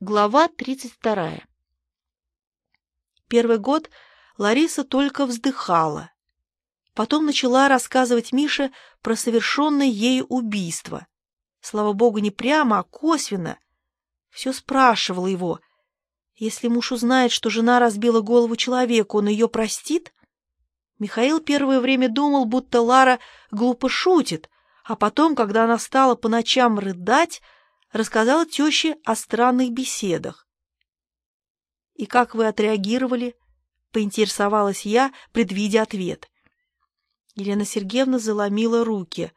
Глава 32. Первый год Лариса только вздыхала. Потом начала рассказывать Мише про совершенное ею убийство. Слава богу, не прямо, а косвенно. Все спрашивала его. Если муж узнает, что жена разбила голову человеку, он ее простит? Михаил первое время думал, будто Лара глупо шутит, а потом, когда она стала по ночам рыдать, рассказала теще о странных беседах. «И как вы отреагировали?» — поинтересовалась я, предвидя ответ. Елена Сергеевна заломила руки.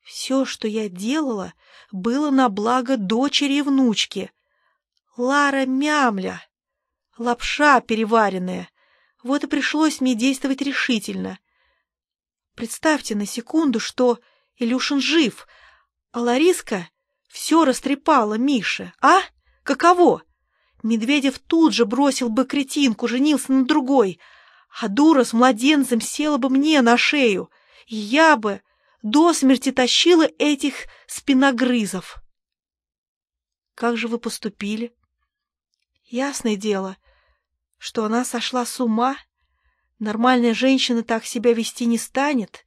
«Все, что я делала, было на благо дочери и внучки. Лара мямля, лапша переваренная. Вот и пришлось мне действовать решительно. Представьте на секунду, что Илюшин жив, а Лариска все растрепала Мише, а? Каково? Медведев тут же бросил бы кретинку, женился на другой, а дура с младенцем села бы мне на шею, и я бы до смерти тащила этих спиногрызов. Как же вы поступили? Ясное дело, что она сошла с ума. Нормальная женщина так себя вести не станет.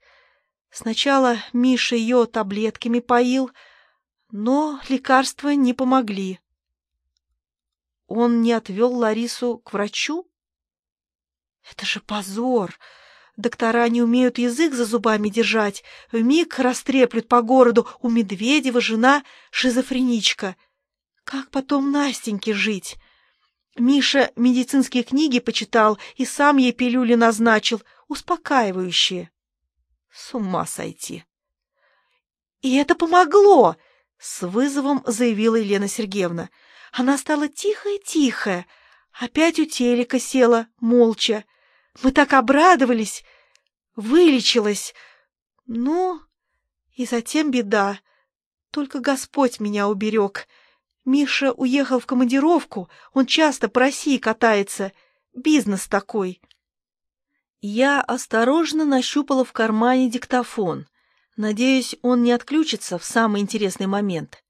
Сначала Миша ее таблетками поил, но лекарства не помогли. Он не отвел Ларису к врачу? Это же позор! Доктора не умеют язык за зубами держать, вмиг растреплют по городу, у Медведева жена шизофреничка. Как потом Настеньке жить? Миша медицинские книги почитал и сам ей пилюли назначил, успокаивающие. С ума сойти! И это помогло! С вызовом заявила Елена Сергеевна. Она стала тихая-тихая, опять у телека села, молча. Мы так обрадовались, вылечилась. Ну, и затем беда. Только Господь меня уберег. Миша уехал в командировку, он часто по России катается. Бизнес такой. Я осторожно нащупала в кармане диктофон. Надеюсь, он не отключится в самый интересный момент.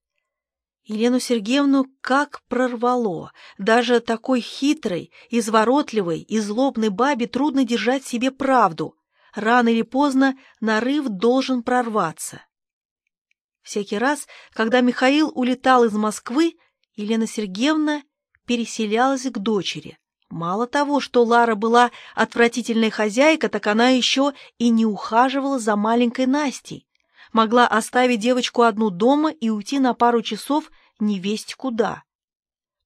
Елену Сергеевну как прорвало. Даже такой хитрой, изворотливой и злобной бабе трудно держать себе правду. Рано или поздно нарыв должен прорваться. Всякий раз, когда Михаил улетал из Москвы, Елена Сергеевна переселялась к дочери. Мало того, что Лара была отвратительной хозяйка, так она еще и не ухаживала за маленькой Настей. Могла оставить девочку одну дома и уйти на пару часов не весть куда.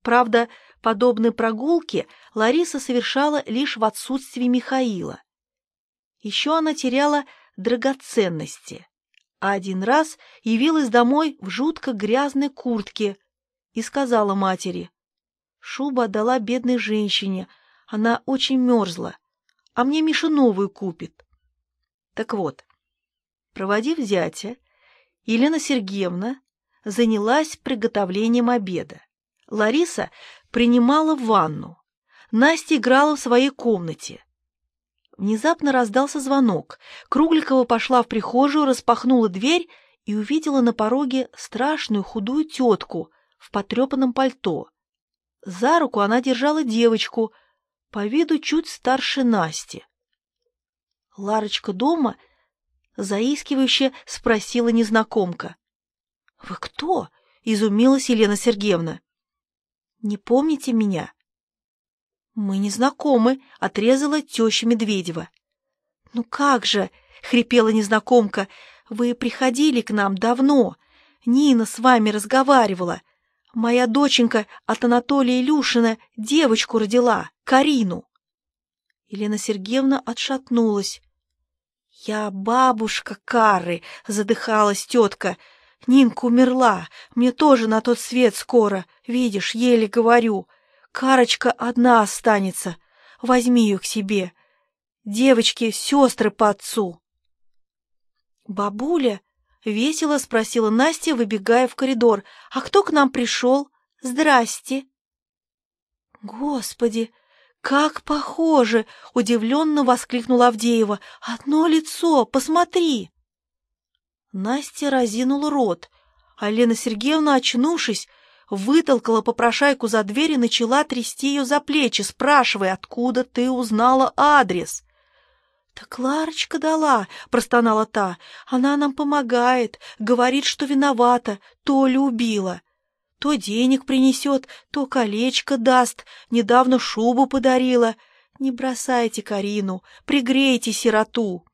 Правда, подобные прогулки Лариса совершала лишь в отсутствии Михаила. Еще она теряла драгоценности, а один раз явилась домой в жутко грязной куртке и сказала матери — Шуба отдала бедной женщине. Она очень мерзла. А мне Миша новую купит. Так вот, проводив зятя, Елена Сергеевна занялась приготовлением обеда. Лариса принимала ванну. Настя играла в своей комнате. Внезапно раздался звонок. Кругликова пошла в прихожую, распахнула дверь и увидела на пороге страшную худую тетку в потрепанном пальто. За руку она держала девочку, по виду чуть старше Насти. «Ларочка дома?» — заискивающе спросила незнакомка. «Вы кто?» — изумилась Елена Сергеевна. «Не помните меня?» «Мы не знакомы», — отрезала теща Медведева. «Ну как же!» — хрипела незнакомка. «Вы приходили к нам давно. Нина с вами разговаривала. Моя доченька от Анатолия Илюшина девочку родила, Карину. Елена Сергеевна отшатнулась. «Я бабушка Кары», — задыхалась тетка. «Нинка умерла, мне тоже на тот свет скоро, видишь, еле говорю. Карочка одна останется, возьми ее к себе. Девочки — сестры по отцу». «Бабуля?» Весело спросила Настя, выбегая в коридор. «А кто к нам пришел? Здрасте!» «Господи, как похоже!» — удивленно воскликнула Авдеева. «Одно лицо, посмотри!» Настя разинула рот, а Лена Сергеевна, очнувшись, вытолкала попрошайку за дверь и начала трясти ее за плечи, спрашивая, откуда ты узнала адрес. «Так Ларочка дала», — простонала та. «Она нам помогает, говорит, что виновата, Толю убила. То денег принесет, то колечко даст, недавно шубу подарила. Не бросайте Карину, пригрейте сироту».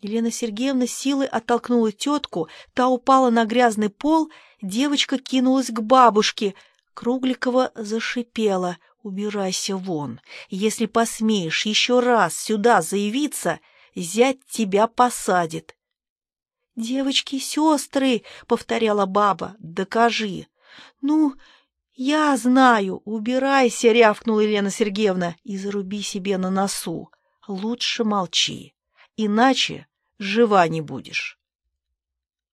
Елена Сергеевна силой оттолкнула тетку, та упала на грязный пол, девочка кинулась к бабушке. Кругликова зашипела. «Убирайся вон. Если посмеешь еще раз сюда заявиться, зять тебя посадит». «Девочки, сестры!» — повторяла баба. «Докажи». «Ну, я знаю. Убирайся!» — рявкнула Елена Сергеевна. «И заруби себе на носу. Лучше молчи. Иначе жива не будешь».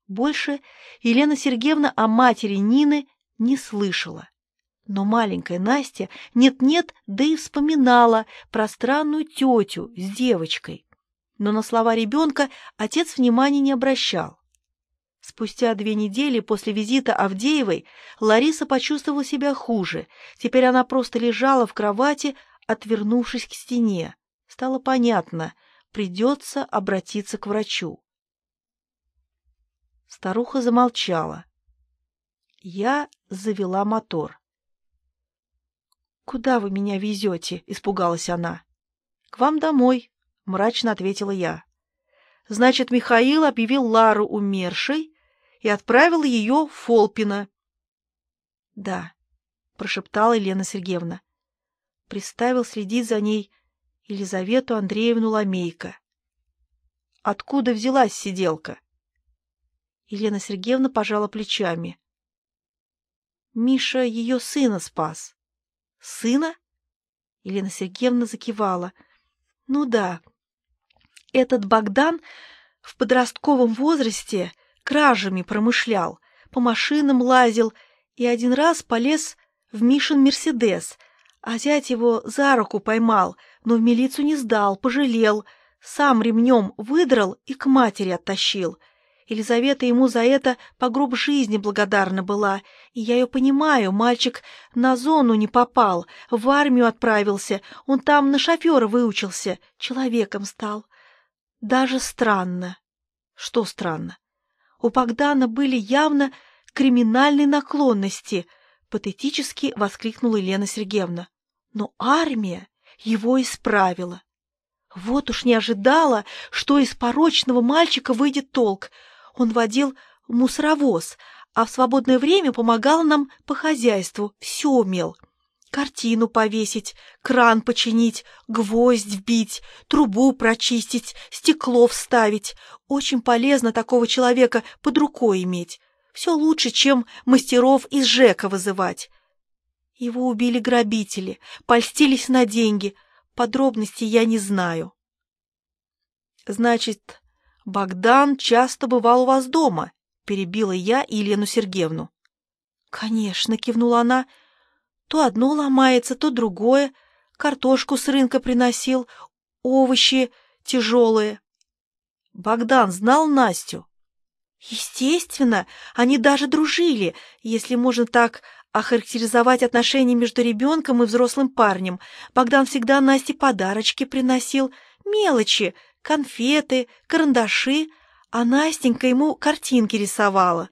Больше Елена Сергеевна о матери Нины не слышала. Но маленькая Настя нет-нет, да и вспоминала про странную тетю с девочкой. Но на слова ребенка отец внимания не обращал. Спустя две недели после визита Авдеевой Лариса почувствовала себя хуже. Теперь она просто лежала в кровати, отвернувшись к стене. Стало понятно, придется обратиться к врачу. Старуха замолчала. Я завела мотор. «Куда вы меня везете?» — испугалась она. «К вам домой», — мрачно ответила я. «Значит, Михаил объявил Лару умершей и отправил ее в Фолпино». «Да», — прошептала Елена Сергеевна. Приставил следить за ней Елизавету Андреевну Ламейко. «Откуда взялась сиделка?» Елена Сергеевна пожала плечами. Миша ее сына спас. Сына? Елена Сергеевна закивала. Ну да. Этот Богдан в подростковом возрасте кражами промышлял, по машинам лазил и один раз полез в Мишин Мерседес, а зять его за руку поймал, но в милицию не сдал, пожалел, сам ремнем выдрал и к матери оттащил — Елизавета ему за это по гроб жизни благодарна была, и я ее понимаю, мальчик на зону не попал, в армию отправился, он там на шофера выучился, человеком стал. Даже странно. Что странно? У Богдана были явно криминальные наклонности, патетически воскликнула Елена Сергеевна. Но армия его исправила. Вот уж не ожидала, что из порочного мальчика выйдет толк — он водил мусоровоз, а в свободное время помогал нам по хозяйству, все умел. Картину повесить, кран починить, гвоздь вбить, трубу прочистить, стекло вставить. Очень полезно такого человека под рукой иметь. Все лучше, чем мастеров из ЖЭКа вызывать. Его убили грабители, польстились на деньги. Подробностей я не знаю. Значит, «Богдан часто бывал у вас дома», — перебила я Елену Сергеевну. «Конечно», — кивнула она. «То одно ломается, то другое. Картошку с рынка приносил, овощи тяжелые». «Богдан знал Настю?» «Естественно, они даже дружили, если можно так охарактеризовать отношения между ребенком и взрослым парнем. Богдан всегда Насте подарочки приносил, мелочи, конфеты, карандаши, а Настенька ему картинки рисовала.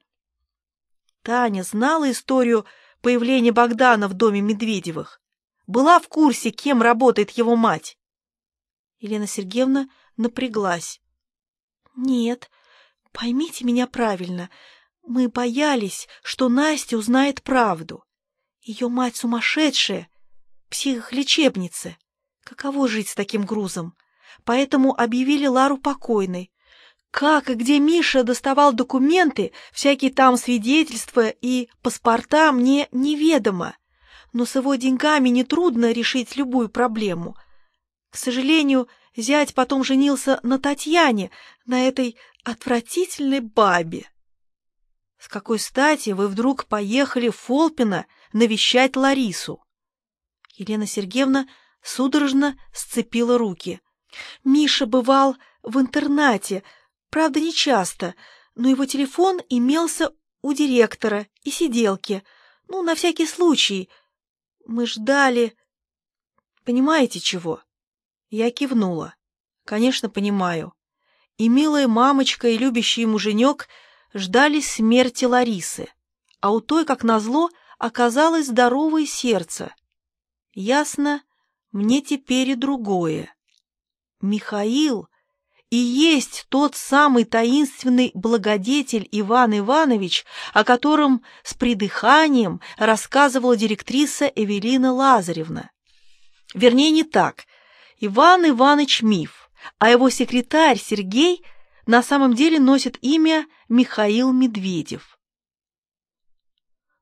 Таня знала историю появления Богдана в доме Медведевых. Была в курсе, кем работает его мать. Елена Сергеевна напряглась. «Нет, поймите меня правильно. Мы боялись, что Настя узнает правду. Ее мать сумасшедшая, психолечебница. Каково жить с таким грузом? Поэтому объявили Лару покойной. Как и где Миша доставал документы, всякие там свидетельства и паспорта, мне неведомо. Но с его деньгами нетрудно решить любую проблему. К сожалению, зять потом женился на Татьяне, на этой отвратительной бабе. С какой стати вы вдруг поехали в Фолпино навещать Ларису? Елена Сергеевна судорожно сцепила руки. Миша бывал в интернате, правда, не часто, но его телефон имелся у директора и сиделки. Ну, на всякий случай. Мы ждали... Понимаете чего? Я кивнула. Конечно, понимаю. И милая мамочка, и любящий муженек ждали смерти Ларисы, а у той, как назло, оказалось здоровое сердце. Ясно, мне теперь и другое. Михаил и есть тот самый таинственный благодетель Иван Иванович, о котором с придыханием рассказывала директриса Эвелина Лазаревна. Вернее, не так. Иван Иванович миф, а его секретарь Сергей на самом деле носит имя Михаил Медведев.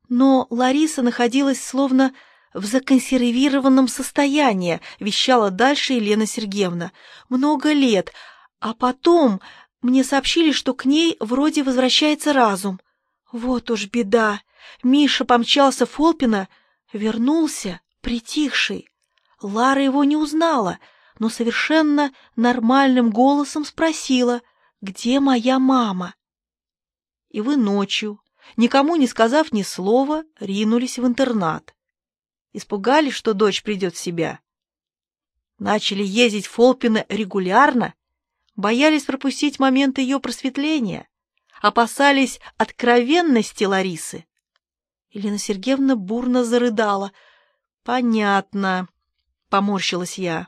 Но Лариса находилась словно в законсервированном состоянии, вещала дальше Елена Сергеевна. Много лет, а потом мне сообщили, что к ней вроде возвращается разум. Вот уж беда. Миша помчался в Фолпина, вернулся, притихший. Лара его не узнала, но совершенно нормальным голосом спросила, где моя мама. И вы ночью, никому не сказав ни слова, ринулись в интернат. Испугались, что дочь придет в себя. Начали ездить в Фолпино регулярно, боялись пропустить момент ее просветления, опасались откровенности Ларисы. Елена Сергеевна бурно зарыдала. «Понятно», — поморщилась я.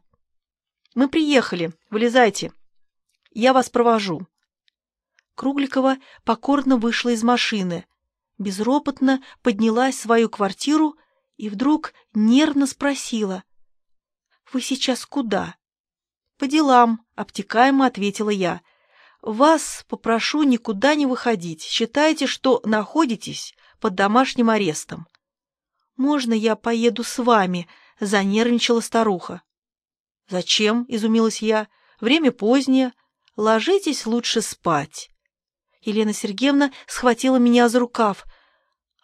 «Мы приехали. Вылезайте. Я вас провожу». Кругликова покорно вышла из машины, безропотно поднялась в свою квартиру и вдруг нервно спросила. «Вы сейчас куда?» «По делам», — обтекаемо ответила я. «Вас попрошу никуда не выходить. Считайте, что находитесь под домашним арестом». «Можно я поеду с вами?» — занервничала старуха. «Зачем?» — изумилась я. «Время позднее. Ложитесь лучше спать». Елена Сергеевна схватила меня за рукав.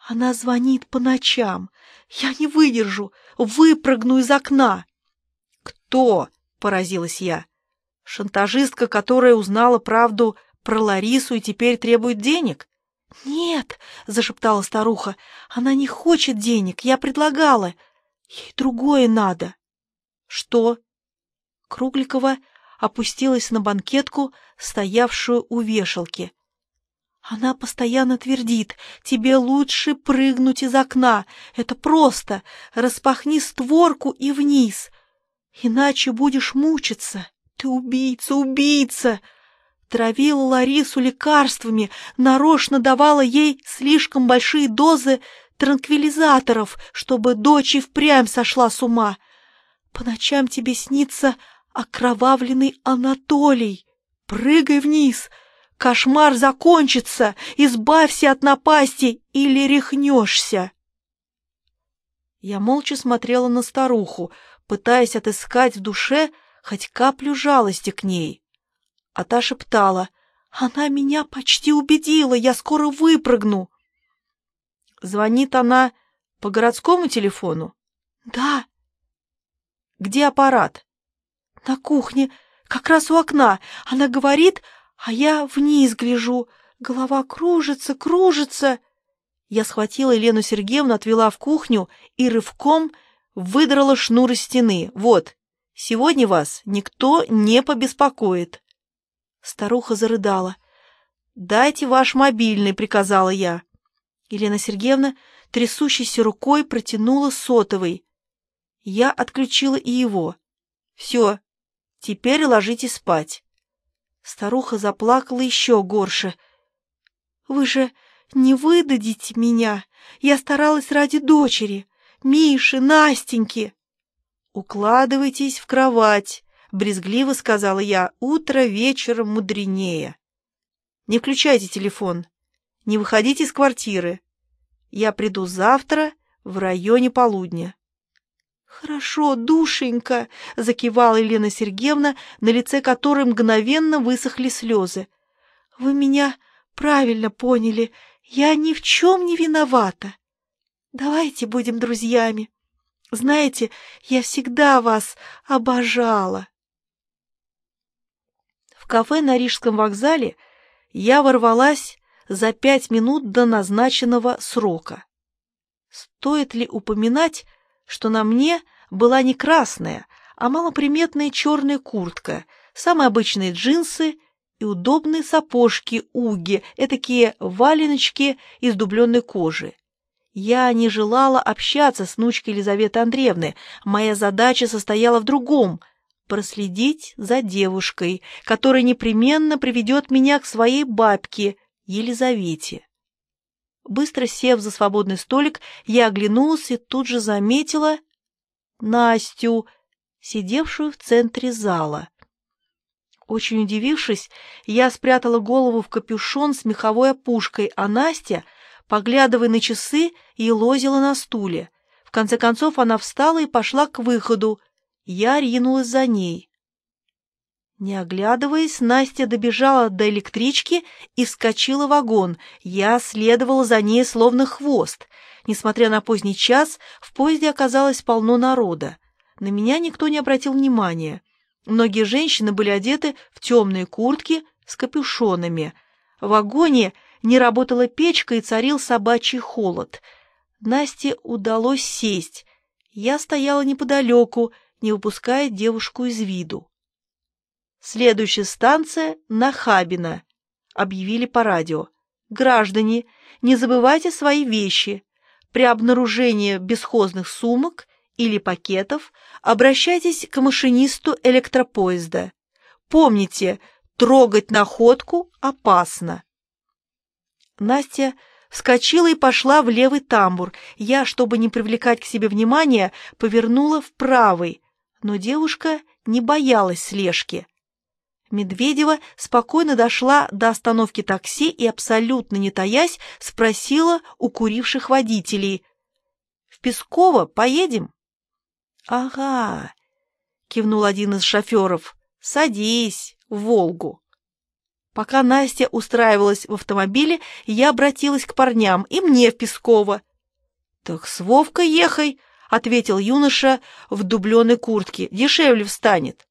«Она звонит по ночам. Я не выдержу. Выпрыгну из окна». «Кто?» поразилась я. Шантажистка, которая узнала правду про Ларису и теперь требует денег? «Нет», — зашептала старуха, — «она не хочет денег, я предлагала. Ей другое надо». «Что?» Кругликова опустилась на банкетку, стоявшую у вешалки. Она постоянно твердит, тебе лучше прыгнуть из окна. Это просто. Распахни створку и вниз. Иначе будешь мучиться. Ты убийца, убийца!» Травила Ларису лекарствами, нарочно давала ей слишком большие дозы транквилизаторов, чтобы дочь и впрямь сошла с ума. По ночам тебе снится окровавленный Анатолий. Прыгай вниз, кошмар закончится, избавься от напасти или рехнешься. Я молча смотрела на старуху, пытаясь отыскать в душе хоть каплю жалости к ней. А та шептала, «Она меня почти убедила, я скоро выпрыгну». Звонит она по городскому телефону? «Да». «Где аппарат?» «На кухне, как раз у окна. Она говорит, а я вниз гляжу. Голова кружится, кружится». Я схватила Елену Сергеевну, отвела в кухню и рывком выдрала шнур из стены. Вот, сегодня вас никто не побеспокоит. Старуха зарыдала. «Дайте ваш мобильный», — приказала я. Елена Сергеевна трясущейся рукой протянула сотовый. Я отключила и его. «Все, теперь ложитесь спать». Старуха заплакала еще горше. «Вы же не выдадите меня. Я старалась ради дочери. Миши, Настеньки!» «Укладывайтесь в кровать», — брезгливо сказала я, — «утро вечером мудренее». «Не включайте телефон, не выходите из квартиры. Я приду завтра в районе полудня». «Хорошо, душенька», — закивала Елена Сергеевна, на лице которой мгновенно высохли слезы. «Вы меня правильно поняли. Я ни в чем не виновата. Давайте будем друзьями. Знаете, я всегда вас обожала. В кафе на Рижском вокзале я ворвалась за пять минут до назначенного срока. Стоит ли упоминать, что на мне была не красная, а малоприметная черная куртка, самые обычные джинсы и удобные сапожки уги, этакие валеночки из дубленной кожи. Я не желала общаться с внучкой Елизаветы Андреевны. Моя задача состояла в другом — проследить за девушкой, которая непременно приведет меня к своей бабке, Елизавете. Быстро сев за свободный столик, я оглянулась и тут же заметила Настю, сидевшую в центре зала. Очень удивившись, я спрятала голову в капюшон с меховой опушкой, а Настя, поглядывая на часы, елозила на стуле. В конце концов она встала и пошла к выходу. Я ринулась за ней. Не оглядываясь, Настя добежала до электрички и вскочила в вагон. Я следовала за ней словно хвост. Несмотря на поздний час, в поезде оказалось полно народа. На меня никто не обратил внимания. Многие женщины были одеты в темные куртки с капюшонами. В вагоне не работала печка и царил собачий холод. Насте удалось сесть. Я стояла неподалеку, не выпуская девушку из виду. Следующая станция — Нахабино. Объявили по радио. Граждане, не забывайте свои вещи. При обнаружении бесхозных сумок или пакетов обращайтесь к машинисту электропоезда. Помните, трогать находку опасно. Настя вскочила и пошла в левый тамбур. Я, чтобы не привлекать к себе внимания, повернула в правый, но девушка не боялась слежки. Медведева спокойно дошла до остановки такси и, абсолютно не таясь, спросила у куривших водителей. «В Песково поедем?» «Ага», — кивнул один из шоферов, — «садись в Волгу». Пока Настя устраивалась в автомобиле, я обратилась к парням, и мне в Песково. «Так с Вовкой ехай», — ответил юноша в дубленой куртке, — «дешевле встанет».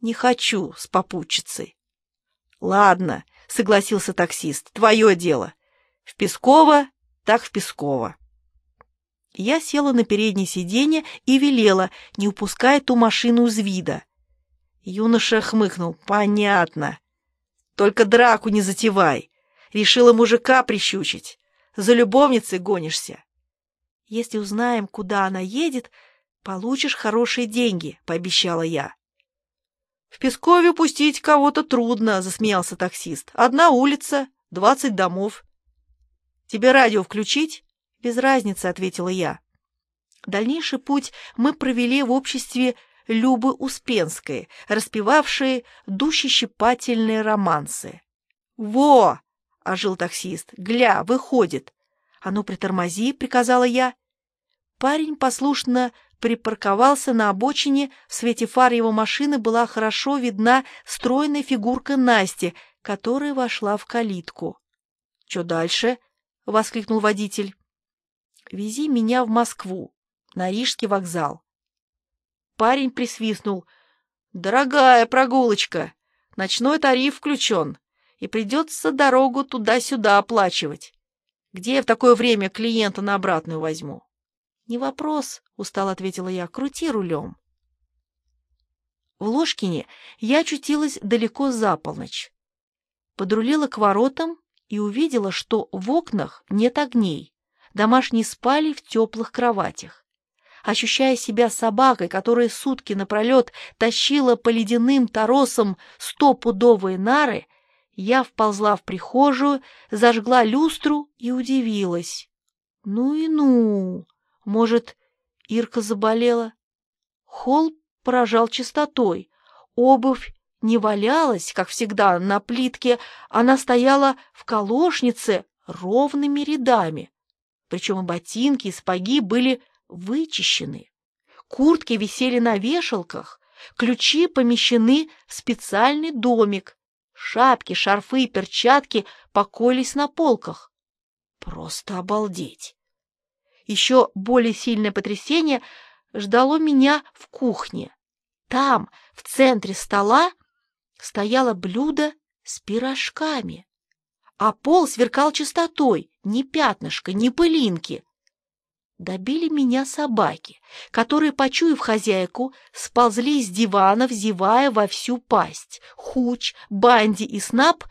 Не хочу с попутчицей. Ладно, согласился таксист, твое дело. В Песково, так в Песково. Я села на переднее сиденье и велела, не упуская ту машину из вида. Юноша хмыкнул. Понятно. Только драку не затевай. Решила мужика прищучить. За любовницей гонишься. Если узнаем, куда она едет, получишь хорошие деньги, пообещала я. «В Пескове пустить кого-то трудно», — засмеялся таксист. «Одна улица, двадцать домов». «Тебе радио включить?» «Без разницы», — ответила я. Дальнейший путь мы провели в обществе Любы Успенской, распевавшей душещипательные романсы. «Во!» — ожил таксист. «Гля, выходит!» «А ну, притормози!» — приказала я. Парень послушно припарковался на обочине, в свете фар его машины была хорошо видна стройная фигурка Насти, которая вошла в калитку. — Что дальше? — воскликнул водитель. — Вези меня в Москву, на Рижский вокзал. Парень присвистнул. — Дорогая прогулочка, ночной тариф включен, и придется дорогу туда-сюда оплачивать. Где я в такое время клиента на обратную возьму? «Не вопрос», — устало ответила я, — «крути рулем». В Ложкине я очутилась далеко за полночь. Подрулила к воротам и увидела, что в окнах нет огней. Домашние спали в теплых кроватях. Ощущая себя собакой, которая сутки напролет тащила по ледяным торосам стопудовые нары, я вползла в прихожую, зажгла люстру и удивилась. Ну и ну! Может, Ирка заболела? Холл поражал чистотой. Обувь не валялась, как всегда, на плитке, она стояла в колошнице ровными рядами. Причем и ботинки, и спаги были вычищены. Куртки висели на вешалках, ключи помещены в специальный домик. Шапки, шарфы и перчатки покоились на полках. Просто обалдеть! Еще более сильное потрясение ждало меня в кухне. Там, в центре стола, стояло блюдо с пирожками, а пол сверкал чистотой, ни пятнышка, ни пылинки. Добили меня собаки, которые, почуяв хозяйку, сползли с дивана, взевая во всю пасть. Хуч, Банди и Снап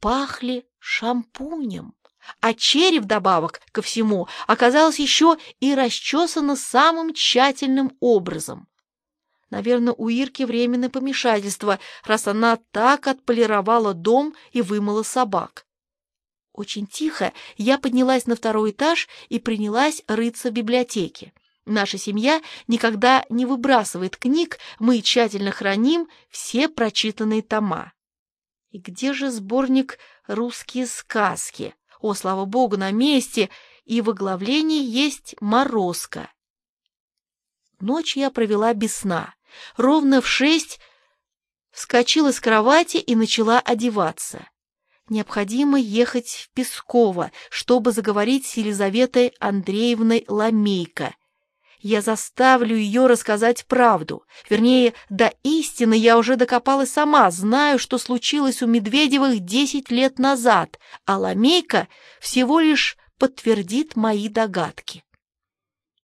пахли шампунем, а череп вдобавок ко всему оказалось еще и расчесано самым тщательным образом. Наверное, у Ирки временное помешательство, раз она так отполировала дом и вымыла собак. Очень тихо я поднялась на второй этаж и принялась рыться в библиотеке. Наша семья никогда не выбрасывает книг, мы тщательно храним все прочитанные тома. И где же сборник «Русские сказки»? О, слава богу, на месте, и в оглавлении есть «Морозко». Ночь я провела без сна. Ровно в шесть вскочила с кровати и начала одеваться. Необходимо ехать в Песково, чтобы заговорить с Елизаветой Андреевной Ламейко. Я заставлю ее рассказать правду. Вернее, до истины я уже докопалась сама, знаю, что случилось у Медведевых десять лет назад, а Ламейка всего лишь подтвердит мои догадки.